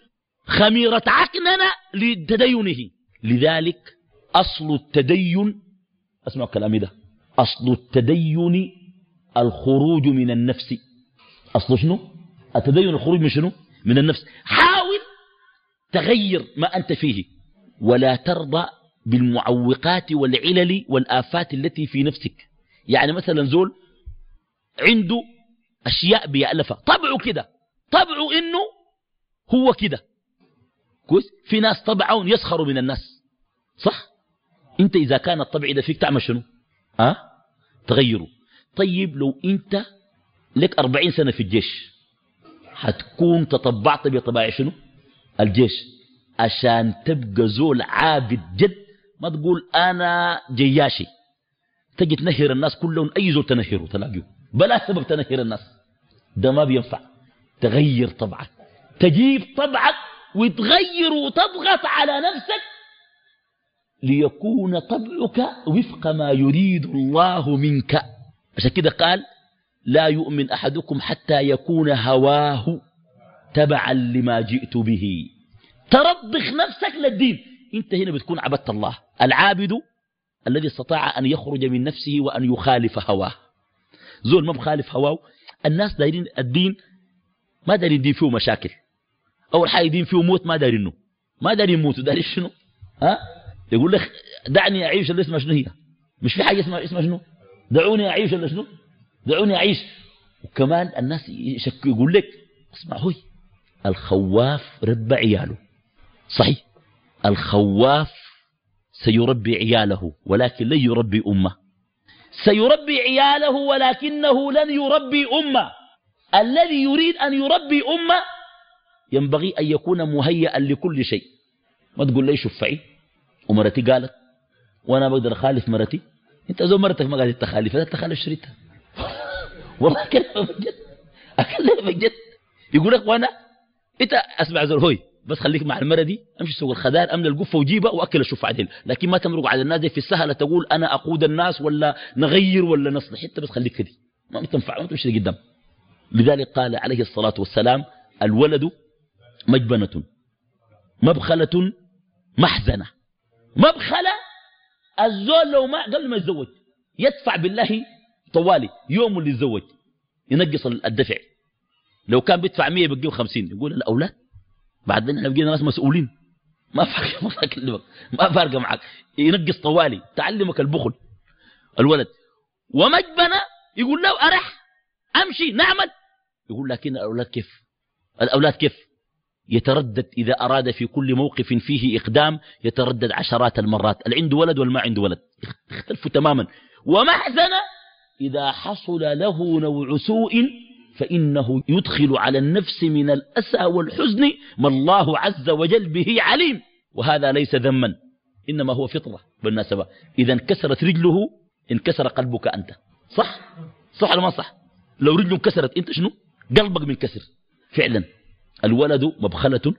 خميرة عكننة لتدينه. لذلك أصل التدين اسمعوا كلامي ده أصل التدين الخروج من النفس. أصل شنو؟ التدين الخروج من شنو؟ من النفس. حاول تغير ما أنت فيه ولا ترضى بالمعوقات والعلل والآفات التي في نفسك. يعني مثلا زول عنده أشياء بيألفها طبعه كده. طبعه إنه هو كده. كويس؟ في ناس طبعون يسخروا من الناس. صح؟ أنت إذا كان الطبع ده فيك تعمل شنو؟ أه؟ تغيره. طيب لو أنت لك أربعين سنة في الجيش حتكون تطبعت بطباع شنو؟ الجيش. عشان تبقى زول عابد جد ما تقول أنا جياشي. تجي تنهر الناس كلهم أي زول تنهره تلاقيه. بلا سبب تنهر الناس. ده ما بينفع. تغير طبعك. تجيب طبعك وتغير وتضغط على نفسك ليكون طبعك وفق ما يريد الله منك. عشان كده قال لا يؤمن أحدكم حتى يكون هواه تبعا لما جئت به. ترضخ نفسك للدين. انت هنا بتكون عبدت الله. العابد الذي استطاع أن يخرج من نفسه وأن يخالف هواه. زول ما بخالف هواه الناس دايرين الدين ما دايرين الدين فيه مشاكل. أول حاجة الدين فيه موت ما دايرينه ما دايرين يموتوا دايرين شنو؟ ها؟ يقول لك دعني أعيش اللي اسمها شنو هي؟ مش في حاجة اسمها اسمها شنو؟ دعوني أعيش ولا شنو؟ دعوني أعيش. وكمان الناس يشك يقول لك اسمع هوي. الخواف رب عياله. صحيح. الخواف سيربي عياله ولكن لن يربي أمه. سيربي عياله ولكنه لن يربي أمة. الذي يريد أن يربي أمة ينبغي أن يكون مهيئا لكل شيء. ما تقول لي شفعي؟ ومرتي قالت وأنا بقدر أخالف مرتي. أنت زو مرتك ما قاعد تخالف لا تخالف شريتها. والله أكلم بجد أكلم بجد يقول لك وأنا أنت أسمع زول هوي بس خليك مع المرة دي أمشي سوق الخدار أملى القفة وجيبها وأكل الشوف عدل لكن ما تمرق على الناس دي في السهلة تقول أنا أقود الناس ولا نغير ولا نصلح. انت بس خليك كده ما تنفع ما تمشي قدام لذلك قال عليه الصلاة والسلام الولد مجبنة مبخلة محزنة. مبخلة الزول لو ما قبل ما يتزوج يدفع بالله طوالي يوم اللي يتزوج ينقص الدفع. لو كان بيدفع 100 بيجيب 50 يقول الأولاد بعدين إحنا بقينا ناس مسؤولين. ما فرق ما اكلمك ما فارقه معك ينقص طوالي تعلمك البخل. الولد ومجبنة يقول له أرح أمشي نعمل. يقول لكن الأولاد كيف؟ الأولاد كيف؟ يتردد إذا أراد في كل موقف فيه إقدام يتردد عشرات المرات. اللي عنده ولد والما عنده ولد. يختلفوا تماما. ومحزن إذا حصل له نوع سوء فإنه يدخل على النفس من الأسى والحزن ما الله عز وجل به عليم. وهذا ليس ذما. إنما هو فطرة. بالنسبة إذا انكسرت رجله انكسر قلبك أنت. صح؟ صح ولا ما صح؟ لو رجله انكسرت أنت شنو؟ قلبك منكسر. فعلا. الولد مبخلة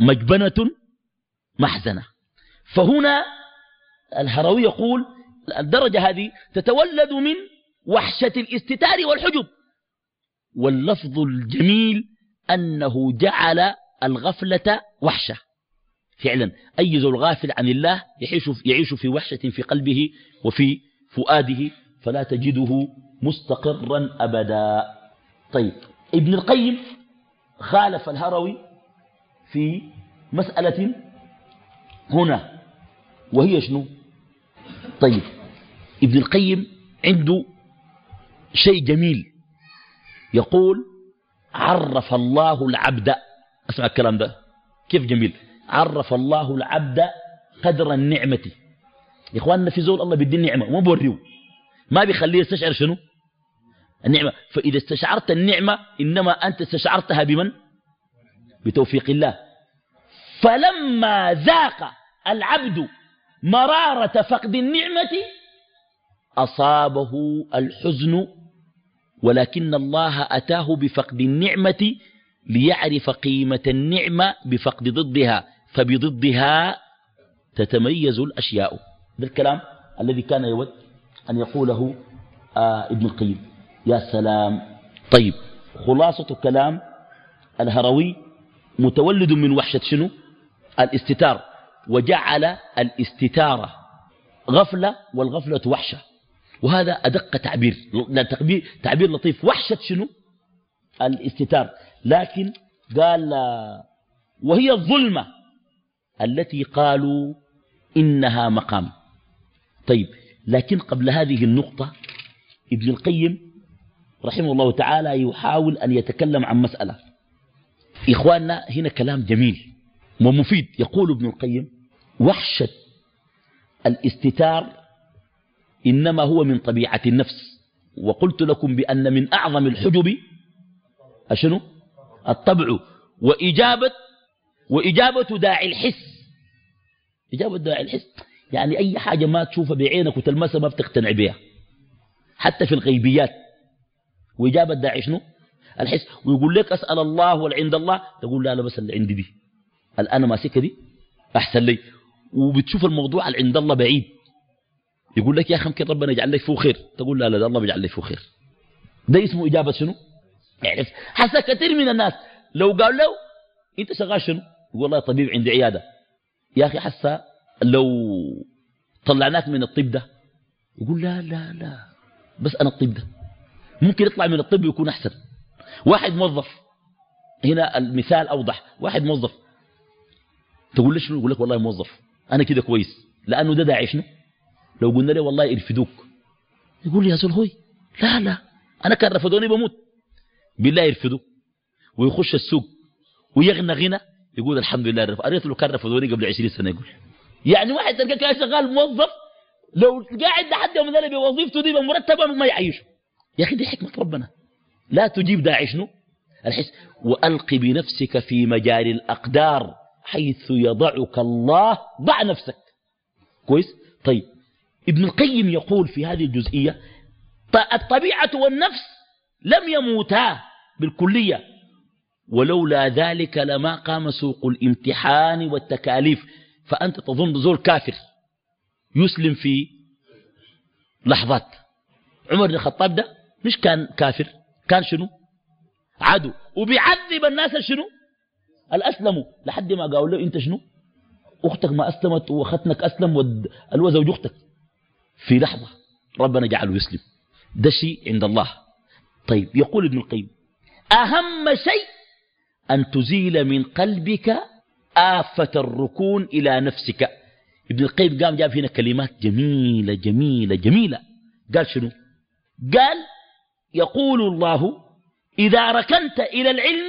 مجبنة محزنة. فهنا الهروي يقول الدرجة هذه تتولد من وحشة الاستتار والحجب. واللفظ الجميل أنه جعل الغفلة وحشة. فعلا. أي زول غافل عن الله يعيش, يعيش في وحشة في قلبه وفي فؤاده فلا تجده مستقرا أبدا. طيب. ابن القيم خالف الهروي في مسألة هنا وهي شنو؟ طيب ابن القيم عنده شيء جميل. يقول عرف الله العبد أسمع الكلام ده كيف جميل؟ عرف الله العبد قدر النعمة. يا إخواننا في زول الله بيدي النعمة وما بوريه. ما بيخليه يستشعر شنو؟ النعمة. فإذا استشعرت النعمة إنما أنت استشعرتها بمن؟ بتوفيق الله. فلما ذاق العبد مرارة فقد النعمة أصابه الحزن ولكن الله أتاه بفقد النعمة ليعرف قيمة النعمة بفقد ضدها. فبضدها تتميز الأشياء. هذا الكلام الذي كان يود أن يقوله آه ابن القيم. يا سلام. طيب خلاصة كلام الهروي متولد من وحشة شنو؟ الاستتار. وجعل الاستتارة غفلة والغفلة وحشة. وهذا أدق تعبير. تعبير, لطيف. وحشة شنو؟ الاستتار. لكن قال وهي الظلمة التي قالوا إنها مقام. طيب لكن قبل هذه النقطة ابن القيم رحمه الله تعالى يحاول أن يتكلم عن مسألة. إخواننا هنا كلام جميل ومفيد. يقول ابن القيم وحشة الاستتار إنما هو من طبيعة النفس. وقلت لكم بأن من أعظم الحجب أشنو؟ الطبع. وإجابة وإجابة داعي الحس. إجابة داعي الحس. يعني أي حاجة ما تشوفها بعينك وتلمسها ما بتقتنع بها. حتى في الغيبيات. وإجابة داعي شنو؟ الحس. ويقول لك أسأل الله والعند الله. تقول لا لا بس اللي عندي دي. الآن ماسكة دي؟ أحسن لي. وبتشوف الموضوع اللي عند الله بعيد. يقول لك يا أخي ممكن ربنا يجعل لك فيه خير. تقول لا لا الله بيجعل لك فيه خير. ده اسمه إجابة شنو؟ اعرف. حتى كثير من الناس. لو قال له أنت شغال شنو؟ يقول والله طبيب عندي عيادة. يا أخي حسا لو طلعناك من الطب ده. يقول لا لا لا. بس أنا الطب ده. ممكن يطلع من الطب ويكون أحسن. واحد موظف هنا المثال أوضح واحد موظف. تقول لي شنو يقول لك والله موظف؟ أنا كده كويس. لأنه ده داعي شنو لو قلنا له والله يرفدوك. يقول لي يا زول هوي لا لا. أنا كان رفضوني بموت. بالله يرفضوه ويخش السوق ويغنى غنى يقول الحمد لله رفض أريد له كان رفضوني قبل عشرين سنة يقول. يعني واحد تلقى كان شغال موظف لو قاعد لحد من ذلك بوظيفته دي بمرتبه ما يعيشه. يا أخي دي حكمة ربنا. لا تجيب داعي شنو؟ الحس وألق بنفسك في مجال الأقدار حيث يضعك الله ضع نفسك. كويس؟ طيب. ابن القيم يقول في هذه الجزئية الطبيعة والنفس لم يموتا بالكلية ولولا ذلك لما قام سوق الامتحان والتكاليف. فأنت تظن زول كافر يسلم في لحظات. عمر بن الخطاب ده مش كان كافر. كان شنو؟ عدو. وبيعذب الناس شنو؟ الأسلموا لحد ما قالوا له أنت شنو؟ أختك ما أسلمت وختنك أسلم والوزة زوج أختك. في لحظة ربنا جعله يسلم. ده شيء عند الله. طيب يقول ابن القيم أهم شيء أن تزيل من قلبك آفة الركون إلى نفسك. ابن القيم قام جاب هنا كلمات جميلة جميلة جميلة. قال شنو؟ قال يقول الله إذا ركنت إلى العلم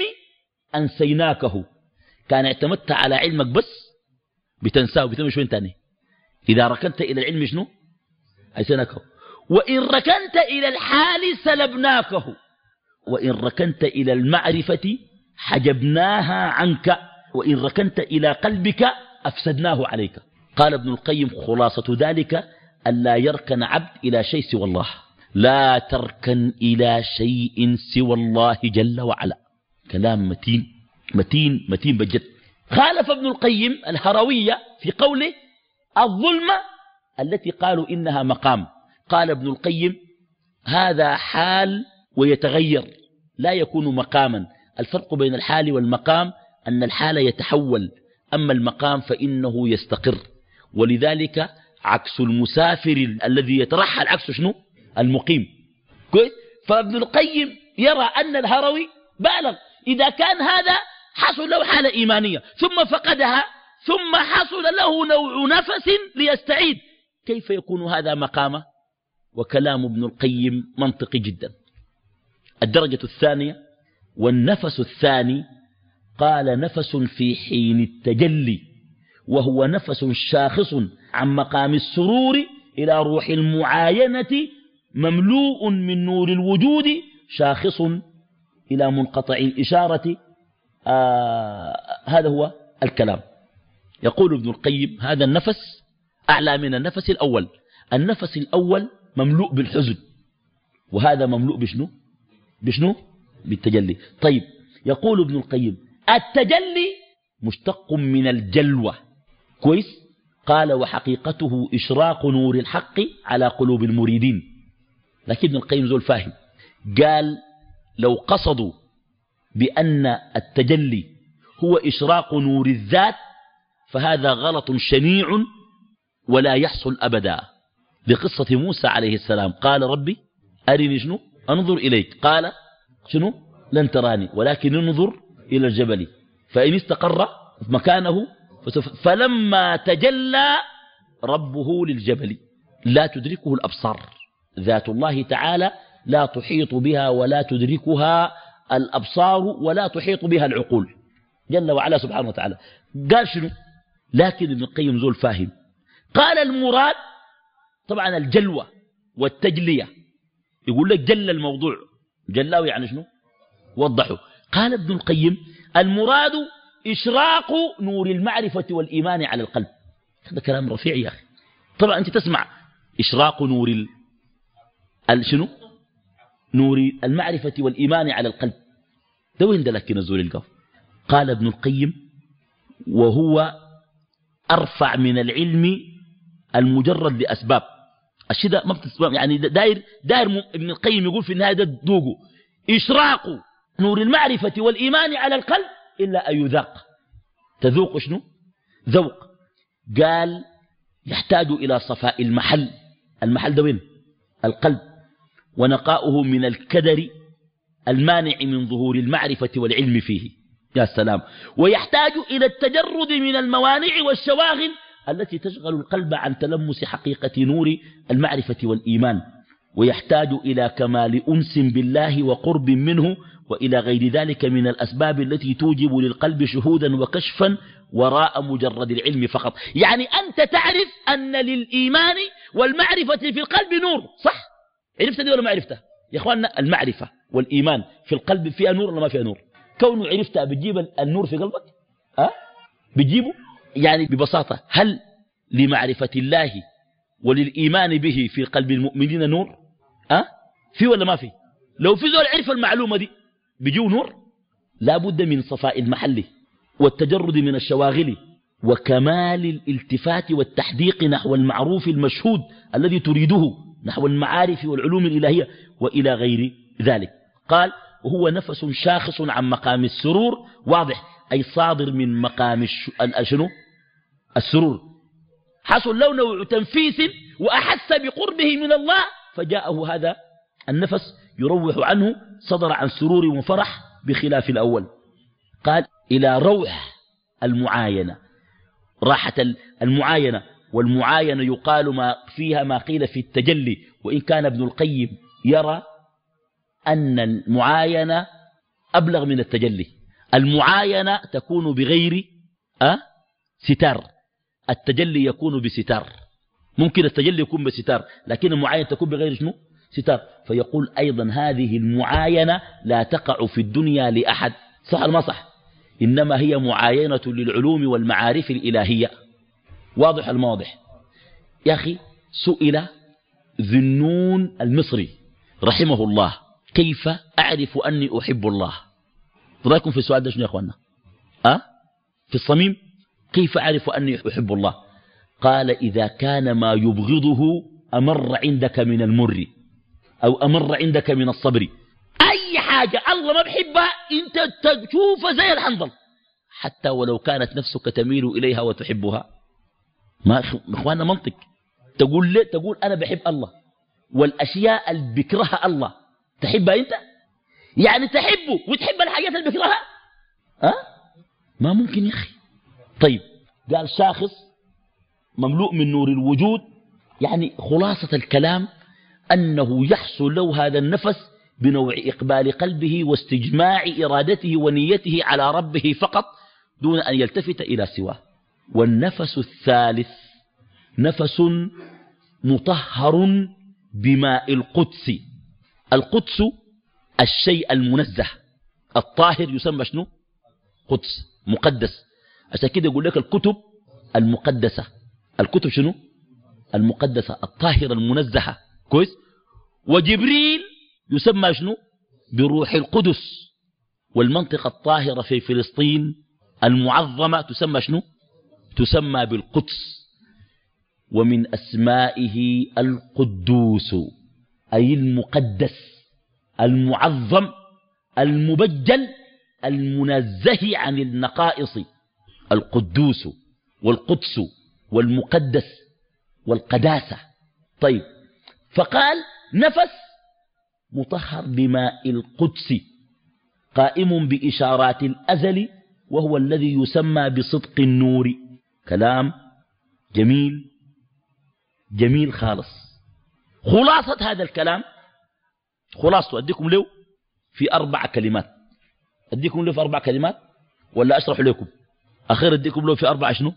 أنسيناكه. كان اعتمدت على علمك بس بتنساه بتمشي وين تاني؟ إذا ركنت إلى العلم شنو؟ أنسيناكه. وإن ركنت إلى الحال سلبناكه. وإن ركنت إلى المعرفة حجبناها عنك. وإن ركنت إلى قلبك أفسدناه عليك. قال ابن القيم خلاصة ذلك ألا يركن عبد إلى شيء سوى الله. لا تركن إلى شيء سوى الله جل وعلا. كلام متين متين متين بجد. خالف ابن القيم الهروية في قوله الظلمة التي قالوا إنها مقام. قال ابن القيم هذا حال ويتغير لا يكون مقاما. الفرق بين الحال والمقام أن الحال يتحول أما المقام فإنه يستقر. ولذلك عكس المسافر الذي يترحل عكس شنو؟ المقيم. كويس؟ فابن القيم يرى أن الهروي بالغ. إذا كان هذا حصل له حالة إيمانية ثم فقدها ثم حصل له نوع نفس ليستعيد. كيف يكون هذا مقامه وكلام ابن القيم منطقي جدا. الدرجة الثانية والنفس الثاني قال نفس في حين التجلي وهو نفس شاخص عن مقام السرور إلى روح المعاينة مملوء من نور الوجود شاخص إلى منقطع الإشارة. آه هذا هو الكلام. يقول ابن القيم هذا النفس أعلى من النفس الأول. النفس الأول مملوء بالحزن. وهذا مملوء بشنو؟ بشنو؟ بالتجلي. طيب يقول ابن القيم التجلي مشتق من الجلوة. كويس؟ قال وحقيقته إشراق نور الحق على قلوب المريدين. لكن ابن القيم زول فاهم قال لو قصدوا بأن التجلي هو إشراق نور الذات فهذا غلط شنيع ولا يحصل أبدا. لقصة موسى عليه السلام قال ربي أرني شنو؟ أنظر إليك. قال شنو؟ لن تراني ولكن انظر إلى الجبل. فإن استقر مكانه فلما تجلى ربه للجبل لا تدركه الأبصار. ذات الله تعالى لا تحيط بها ولا تدركها الأبصار ولا تحيط بها العقول. جل وعلا سبحانه وتعالى. قال شنو؟ لكن ابن القيم زول فاهم. قال المراد طبعا الجلوة والتجلية. يقول لك جل الموضوع. جلاه يعني شنو؟ وضحوا قال ابن القيم المراد إشراق نور المعرفة والإيمان على القلب. هذا كلام رفيع يا أخي. طبعا أنت تسمع إشراق نور. شنو؟ نور المعرفة والإيمان على القلب. ده وين ده لك نزول القف قال ابن القيم وهو أرفع من العلم المجرد لأسباب. الشيء ما بتسبب يعني داير داير ابن القيم يقول في النهاية ده إشراق نور المعرفة والإيمان على القلب إلا أن يذاق. تذوق شنو؟ ذوق. قال يحتاج إلى صفاء المحل. المحل ده وين؟ القلب. ونقاؤه من الكدر المانع من ظهور المعرفة والعلم فيه. يا سلام. ويحتاج إلى التجرد من الموانع والشواغل التي تشغل القلب عن تلمس حقيقة نور المعرفة والإيمان. ويحتاج إلى كمال أنس بالله وقرب منه وإلى غير ذلك من الأسباب التي توجب للقلب شهودا وكشفا وراء مجرد العلم فقط. يعني أنت تعرف أن للإيمان والمعرفة في القلب نور صح؟ عرفت دي ولا ما عرفتها؟ يا أخواننا المعرفة والإيمان في القلب فيها نور ولا ما فيها نور؟ كونه عرفتها بتجيب النور في قلبك؟ أه؟ بتجيبه؟ يعني ببساطة هل لمعرفة الله وللإيمان به في قلب المؤمنين نور؟ أه؟ في ولا ما في؟ لو في زول عرف المعلومة دي بيجوا نور؟ لا بد من صفاء المحل والتجرد من الشواغل وكمال الالتفات والتحديق نحو المعروف المشهود الذي تريده. نحو المعارف والعلوم الإلهية وإلى غير ذلك. قال وهو نفس شاخص عن مقام السرور. واضح. أي صادر من مقام شنو؟ السرور. حصل له نوع تنفيس وأحس بقربه من الله فجاءه هذا النفس يروح عنه صدر عن سرور وفرح بخلاف الأول. قال إلى روح المعاينة. راحة المعاينة. والمعاينة يقال ما فيها ما قيل في التجلي وإن كان ابن القيم يرى أن المعاينة أبلغ من التجلي. المعاينة تكون بغير أه؟ ستار. التجلي يكون بستار. ممكن التجلي يكون بستار لكن المعاينة تكون بغير شنو؟ ستار. فيقول أيضا هذه المعاينة لا تقع في الدنيا لأحد. صح ما صح؟ إنما هي معاينة للعلوم والمعارف الإلهية. واضح المواضح يا أخي سئل ذنون المصري رحمه الله كيف أعرف أني أحب الله؟ رأيكم في السؤال ده شنو يا أخوانا أه؟ في الصميم؟ كيف أعرف أني أحب الله؟ قال إذا كان ما يبغضه أمر عندك من المر أو أمر عندك من الصبر. أي حاجة الله ما بحبها أنت تشوفها زي الحنظل. حتى ولو كانت نفسك تميل إليها وتحبها. ما إخواننا منطق. تقول لي تقول أنا بحب الله. والأشياء اللي بكرهها الله. تحبها أنت؟ يعني تحبه وتحب الحاجات اللي بكرهها؟ أه؟ ما ممكن يا أخي. طيب قال شاخص مملوء من نور الوجود يعني خلاصة الكلام أنه يحصل له هذا النفس بنوع إقبال قلبه واستجماع إرادته ونيته على ربه فقط دون أن يلتفت إلى سواه. والنفس الثالث نفس مطهر بماء القدس. القدس الشيء المنزه. الطاهر يسمى شنو؟ قدس مقدس. عشان كده يقول لك الكتب المقدسة. الكتب شنو؟ المقدسة الطاهرة المنزهة. كويس؟ وجبريل يسمى شنو؟ بروح القدس. والمنطقة الطاهرة في فلسطين المعظمة تسمى شنو؟ تسمى بالقدس ومن أسمائه القدوس أي المقدس المعظم المبجل المنزه عن النقائص القدوس والقدس والمقدس والقداسة. طيب فقال نفس مطهر بماء القدس قائم بإشارات الأزل وهو الذي يسمى بصدق النور. كلام جميل جميل خالص. خلاصة هذا الكلام خلاصته أديكم له في أربع كلمات. أديكم له في أربع كلمات ولا أشرح لكم؟ أخير أديكم له في أربع شنو؟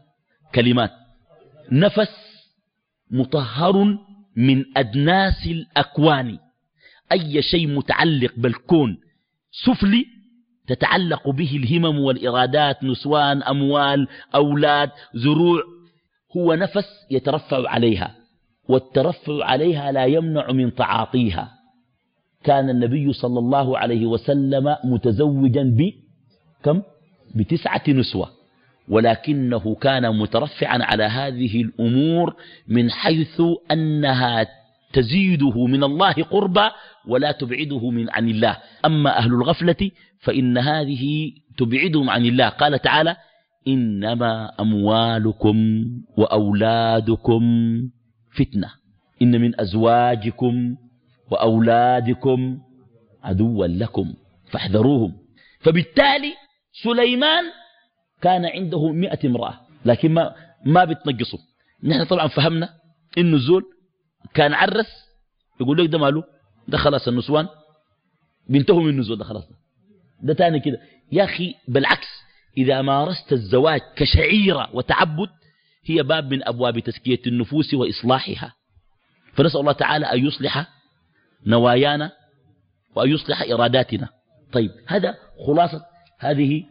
كلمات. نفس مطهر من أدناس الأكوان. أي شيء متعلق بالكون سفلي تتعلق به الهمم والإرادات نسوان أموال أولاد زروع هو نفس يترفع عليها والترفع عليها لا يمنع من تعاطيها. كان النبي صلى الله عليه وسلم متزوجا ب كم؟ بتسعة نسوة ولكنه كان مترفعا على هذه الأمور من حيث أنها تزيده من الله قربا ولا تبعده من عن الله. أما أهل الغفلة فإن هذه تبعدهم عن الله. قال تعالى إنما أموالكم وأولادكم فتنة. إن من أزواجكم وأولادكم عدوا لكم فاحذروهم. فبالتالي سليمان كان عنده مئة امرأة لكن ما, ما بتنقصوا نحن طبعا فهمنا إنه الزول كان عرس يقول لك ده ماله؟ ده خلاص النسوان. بينتهوا من النزول ده خلاص. ده تاني كده. يا أخي بالعكس إذا مارست الزواج كشعيرة وتعبد هي باب من أبواب تزكية النفوس وإصلاحها. فنسأل الله تعالى أن يصلح نوايانا وأن يصلح إراداتنا. طيب هذا خلاصة هذه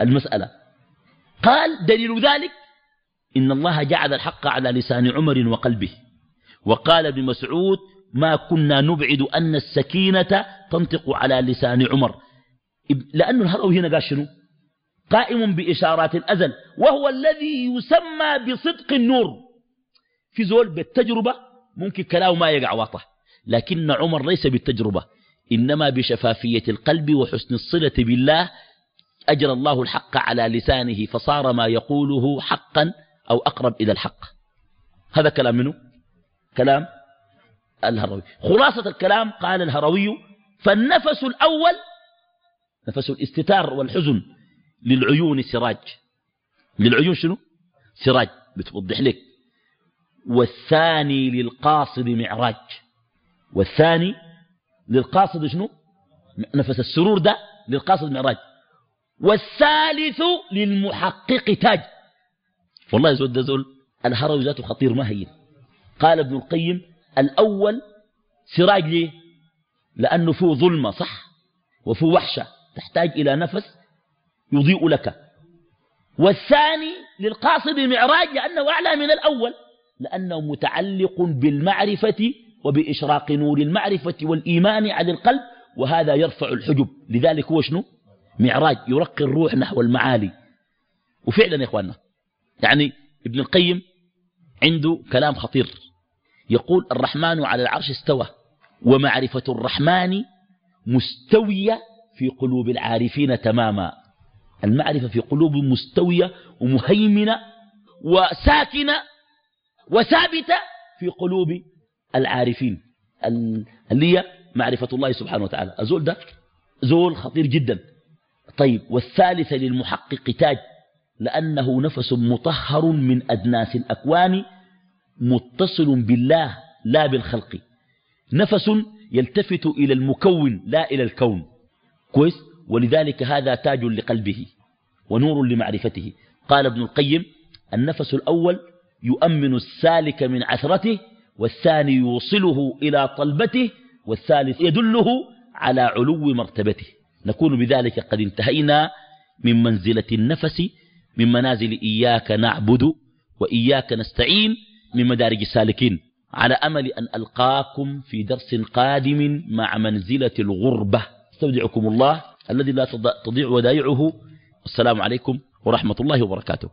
المسألة. قال دليل ذلك إن الله جعل الحق على لسان عمر وقلبه. وقال ابن مسعود ما كنا نبعد أن السكينة تنطق على لسان عمر. لأن الهروي هنا قال شنو؟ قائم بإشارات الأزل وهو الذي يسمى بصدق النور. في زول بالتجربة ممكن كلامه ما يقع واضح لكن عمر ليس بالتجربة إنما بشفافية القلب وحسن الصلة بالله. أجرى الله الحق على لسانه فصار ما يقوله حقا أو أقرب إلى الحق. هذا كلام منه كلام الهروي. خلاصة الكلام قال الهروي فالنفس الأول نفس الاستتار والحزن للعيون سراج. للعيون شنو؟ سراج بتوضح لك. والثاني للقاصد معراج. والثاني للقاصد شنو؟ نفس السرور ده للقاصد معراج. والثالث للمحقق تاج. والله يزود ده زول الهروي ذاته خطير ما هين قال ابن القيم الأول سراج ليه؟ لأنه فيه ظلمة صح؟ وفيه وحشة تحتاج إلى نفس يضيء لك. والثاني للقاصد معراج لأنه أعلى من الأول لأنه متعلق بالمعرفة وبإشراق نور المعرفة والإيمان على القلب وهذا يرفع الحجب. لذلك هو شنو؟ معراج يرقي الروح نحو المعالي. وفعلا يا إخواننا يعني ابن القيم عنده كلام خطير. يقول الرحمن على العرش استوى ومعرفة الرحمن مستوية في قلوب العارفين تماما. المعرفة في قلوب مستوية ومهيمنة وساكنة وثابتة في قلوب العارفين اللي هي معرفة الله سبحانه وتعالى. الزول ده زول خطير جدا. طيب والثالثة للمحقق تاج. لأنه نفس مطهر من أدناس الأكوان متصل بالله لا بالخلق. نفس يلتفت إلى المكون لا إلى الكون. كويس؟ ولذلك هذا تاج لقلبه ونور لمعرفته. قال ابن القيم النفس الأول يؤمن السالك من عثرته والثاني يوصله إلى طلبته والثالث يدله على علو مرتبته. نكون بذلك قد انتهينا من منزلة النفس من منازل إياك نعبد وإياك نستعين من مدارج السالكين. على أمل أن ألقاكم في درس قادم مع منزلة الغربة. استودعكم الله الذي لا تضيع ودائعه. السلام عليكم ورحمة الله وبركاته.